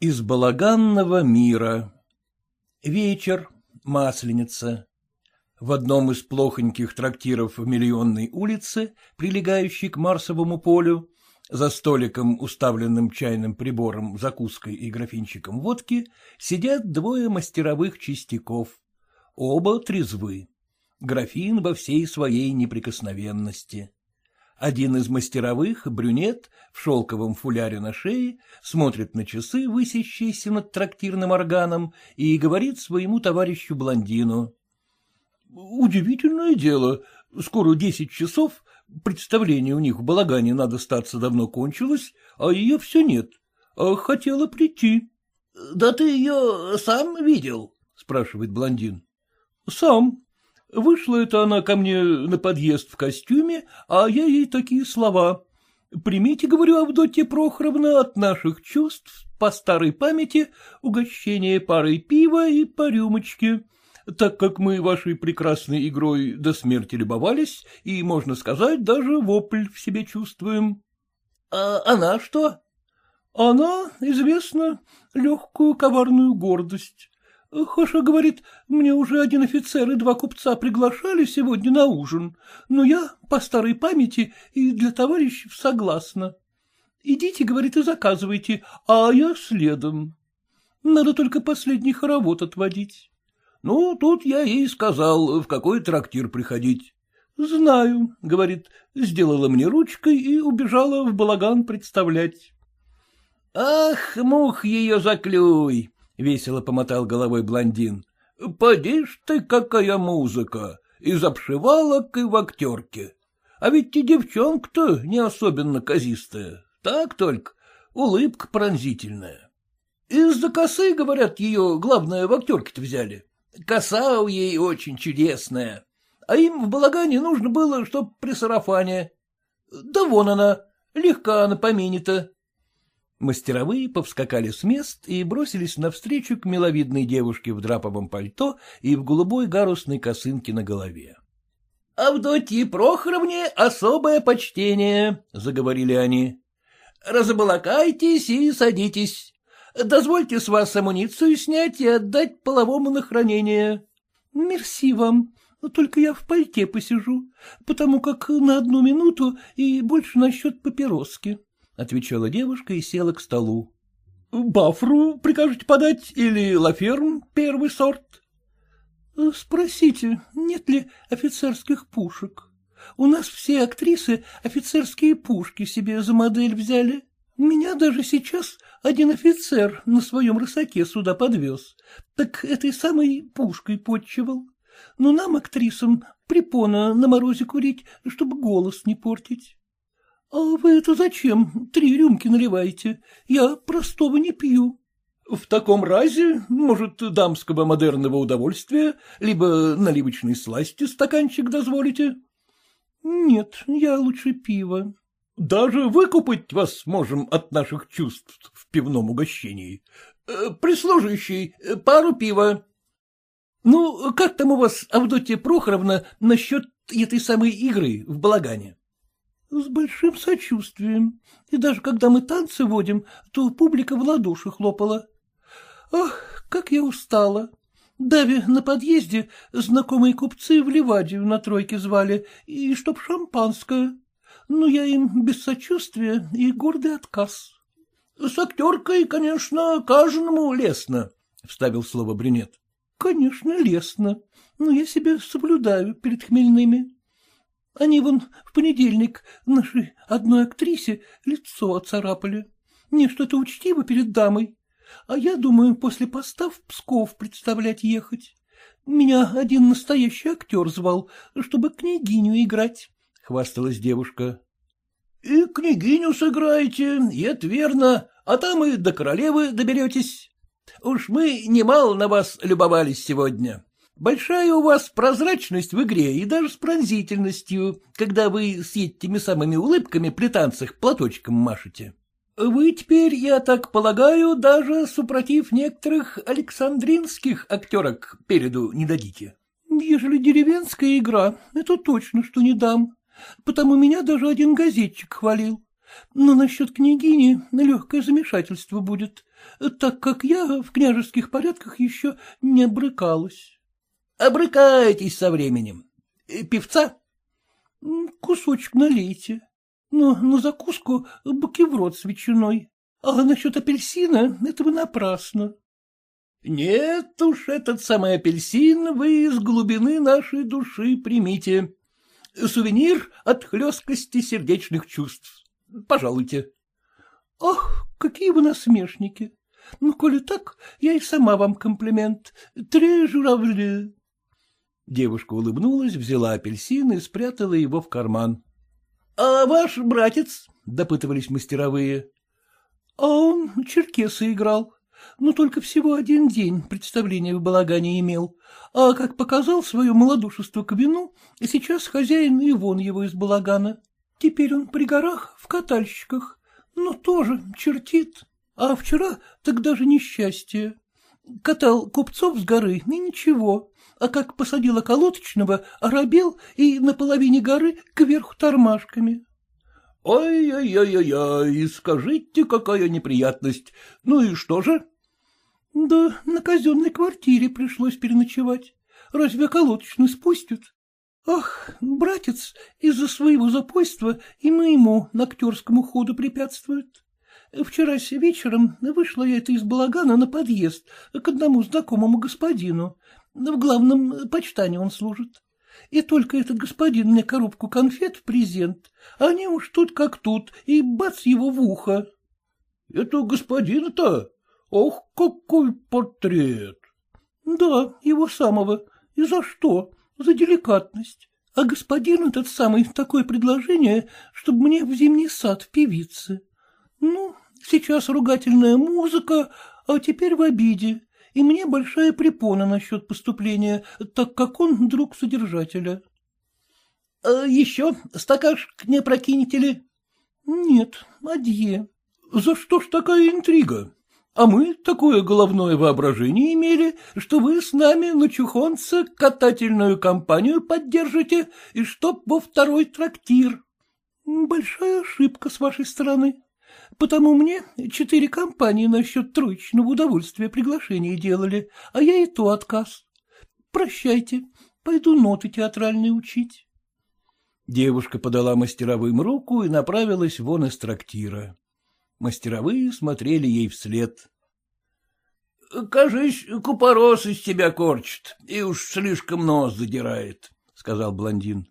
Из балаганного мира Вечер, масленица. В одном из плохоньких трактиров в Миллионной улице, прилегающей к Марсовому полю, за столиком, уставленным чайным прибором, закуской и графинчиком водки, сидят двое мастеровых частяков. Оба трезвы. Графин во всей своей неприкосновенности. Один из мастеровых, брюнет, в шелковом фуляре на шее, смотрит на часы, высящиеся над трактирным органом, и говорит своему товарищу-блондину. — Удивительное дело. Скоро десять часов, представление у них в балагане надо статься давно кончилось, а ее все нет. А хотела прийти. — Да ты ее сам видел? — спрашивает блондин. — Сам. Вышла это она ко мне на подъезд в костюме, а я ей такие слова. Примите, говорю, Авдотья Прохоровна, от наших чувств по старой памяти угощение парой пива и по рюмочке, так как мы вашей прекрасной игрой до смерти любовались и, можно сказать, даже вопль в себе чувствуем. — А она что? — Она, известно, легкую коварную гордость. Хоша говорит, мне уже один офицер и два купца приглашали сегодня на ужин, но я, по старой памяти, и для товарищев согласна. Идите, говорит, и заказывайте, а я следом. Надо только последний хоровод отводить. Ну, тут я ей сказал, в какой трактир приходить. Знаю, говорит, сделала мне ручкой и убежала в балаган представлять. Ах, мух ее заклюй! — весело помотал головой блондин. — Поди ж ты, какая музыка! Из обшивалок и в актерке. А ведь и девчонка-то не особенно казистая. Так только, улыбка пронзительная. Из-за косы, говорят, ее, главное, в актерке-то взяли. Коса у ей очень чудесная. А им в балагане нужно было, чтоб при сарафане. Да вон она, легка на помине-то. Мастеровые повскакали с мест и бросились навстречу к миловидной девушке в драповом пальто и в голубой гарусной косынке на голове. — Авдотье Прохоровне особое почтение, — заговорили они. — Разоблакайтесь и садитесь. Дозвольте с вас амуницию снять и отдать половому на хранение. — Мерси вам, только я в пальте посижу, потому как на одну минуту и больше насчет папироски. — отвечала девушка и села к столу. — Бафру прикажете подать или лаферм первый сорт? — Спросите, нет ли офицерских пушек. У нас все актрисы офицерские пушки себе за модель взяли. Меня даже сейчас один офицер на своем рысаке сюда подвез, так этой самой пушкой подчевал. Но нам, актрисам, препона на морозе курить, чтобы голос не портить. — А вы это зачем три рюмки наливаете? Я простого не пью. — В таком разе, может, дамского модерного удовольствия, либо наливочной сласти стаканчик дозволите? — Нет, я лучше пиво. — Даже выкупать вас можем от наших чувств в пивном угощении. Э, — Прислуживающий, пару пива. — Ну, как там у вас, Авдотья Прохоровна, насчет этой самой игры в балагане? — С большим сочувствием. И даже когда мы танцы водим, то публика в ладоши хлопала. Ах, как я устала. Дави на подъезде знакомые купцы в Ливадию на тройке звали, и чтоб шампанское. Но я им без сочувствия и гордый отказ. — С актеркой, конечно, каждому лестно, — вставил слово брюнет. — Конечно, лестно, но я себя соблюдаю перед хмельными. Они вон в понедельник нашей одной актрисе лицо оцарапали. Мне что-то учтиво перед дамой. А я думаю, после поста в Псков представлять ехать. Меня один настоящий актер звал, чтобы княгиню играть, — хвасталась девушка. — И княгиню сыграете, и это верно, а там и до королевы доберетесь. Уж мы немало на вас любовались сегодня. Большая у вас прозрачность в игре и даже с пронзительностью, когда вы с этими самыми улыбками при танцах платочком машете. Вы теперь, я так полагаю, даже супротив некоторых александринских актерок переду не дадите. Ежели деревенская игра, это точно, что не дам. Потому меня даже один газетчик хвалил. Но насчет княгини легкое замешательство будет, так как я в княжеских порядках еще не обрыкалась. — Обрыкаетесь со временем. Певца? — Кусочек налейте. Но на закуску букеврот с ветчиной. А насчет апельсина — это вы напрасно. — Нет уж, этот самый апельсин вы из глубины нашей души примите. Сувенир от хлесткости сердечных чувств. Пожалуйте. — Ах, какие вы насмешники! Ну, коли так, я и сама вам комплимент. Три журавли. Девушка улыбнулась, взяла апельсин и спрятала его в карман. — А ваш братец? — допытывались мастеровые. — А он черкеса играл. Но только всего один день представление в балагане имел. А как показал свое малодушество к вину, сейчас хозяин и вон его из балагана. Теперь он при горах в катальщиках, но тоже чертит. А вчера так даже несчастье. Катал купцов с горы, и ничего. А как посадил околоточного, оробел и на половине горы кверху тормашками. Ой-ой-ой-ой, скажите, какая неприятность. Ну и что же? Да на казенной квартире пришлось переночевать. Разве околоточный спустят? Ах, братец из-за своего запойства и моему на актерскому ходу препятствует. Вчера вечером вышла я это из балагана на подъезд к одному знакомому господину. В главном почтане он служит. И только этот господин мне коробку конфет в презент, а они уж тут как тут, и бац его в ухо. — Это господин-то? Ох, какой портрет! — Да, его самого. И за что? За деликатность. А господин этот самый такое предложение, чтобы мне в зимний сад в певице. Ну, сейчас ругательная музыка, а теперь в обиде, и мне большая препона насчет поступления, так как он друг содержателя. — А еще стакашек не прокинете ли? — Нет, адье. — За что ж такая интрига? А мы такое головное воображение имели, что вы с нами на чухонце катательную компанию поддержите, и чтоб во второй трактир. — Большая ошибка с вашей стороны. Потому мне четыре компании насчет троечного удовольствия приглашения делали, а я и то отказ. Прощайте, пойду ноты театральные учить. Девушка подала мастеровым руку и направилась вон из трактира. Мастеровые смотрели ей вслед. — Кажись, купорос из тебя корчит, и уж слишком нос задирает, — сказал блондин.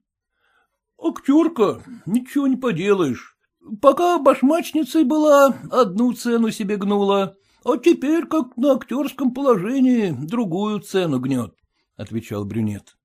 — Актерка, ничего не поделаешь. Пока башмачницей была, одну цену себе гнула, а теперь, как на актерском положении, другую цену гнет, — отвечал брюнет.